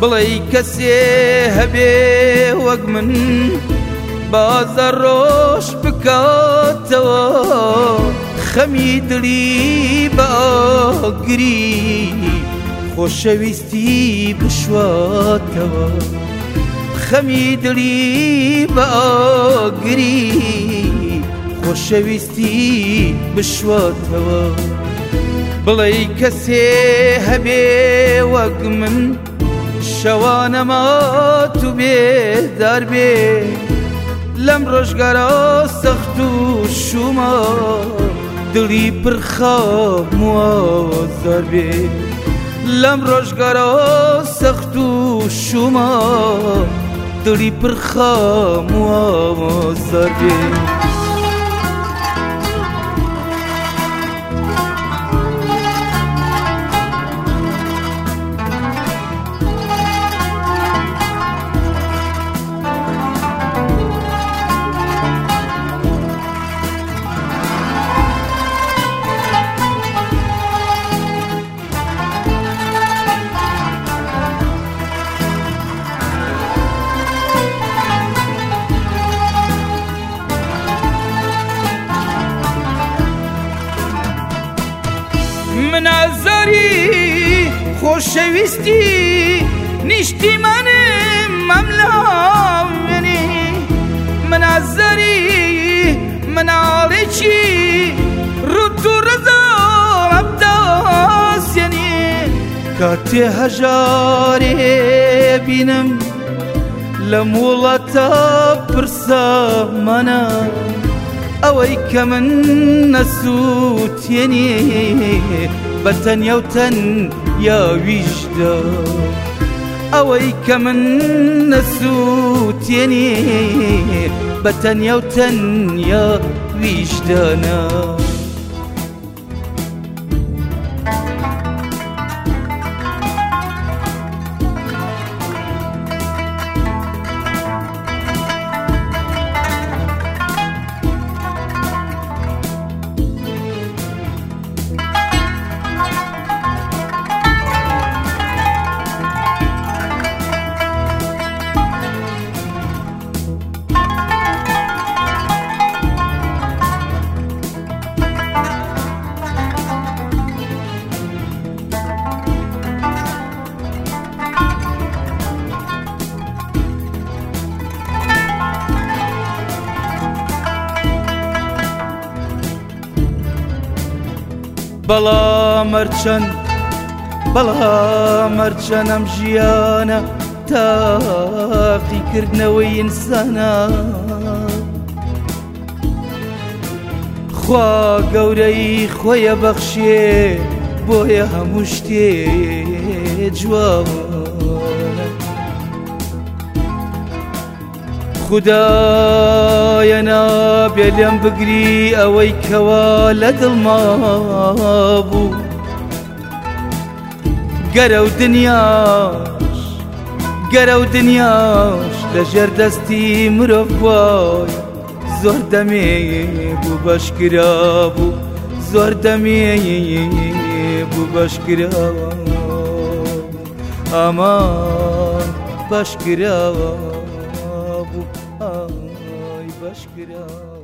بڵی کەسێ هەبێ وەک من بازە ڕۆژ بکاتەوە خەمی دلی باگری خۆشەویستی بشواتەوە خەمی دلی باگری خۆشەویستی بشواتەوە بڵی کەسێ هەبێ وەک من شەوانەما تو بێدار بێ لەم ڕۆژگارە سەخت و شومە دڵی پرخەموەزار بێ لەم ڕۆژگارە سەخت و شومە دڵی پرخەموەزار بێ نەزەری خۆشەویستی نیشتیمانم مەملاێنی منازەری مناڵێکی ڕوتوڕزە ئەبداسیێنی کاتێ هەژارێ بینم لە مڵەتە پرسە منە ئەوەی کە من نەسووتێنێ بە يا یاویشدا ئەوەی کە من نەسووتێنێ بە تەنیاوتەن يا ویشدانە بەڵا مەرچەند بەڵا مەرچەنم ژیانە تاقیکردنەوەی ئینسانە خوا گەورەی خۆیە بەخشێ بۆیە هەموو شتێ جوابە خدایە نابێ لێم بگری ئەوەی کەوا لە دڵما بوو گەرە و دنیاش گەرە و دنیاش لە ژێر دەستی مرۆڤوای زۆر دەمێ بوو بەشکرا بوو زۆر دەمێ بوو بەشکرا ئامان بەشکراوە ai, ay baş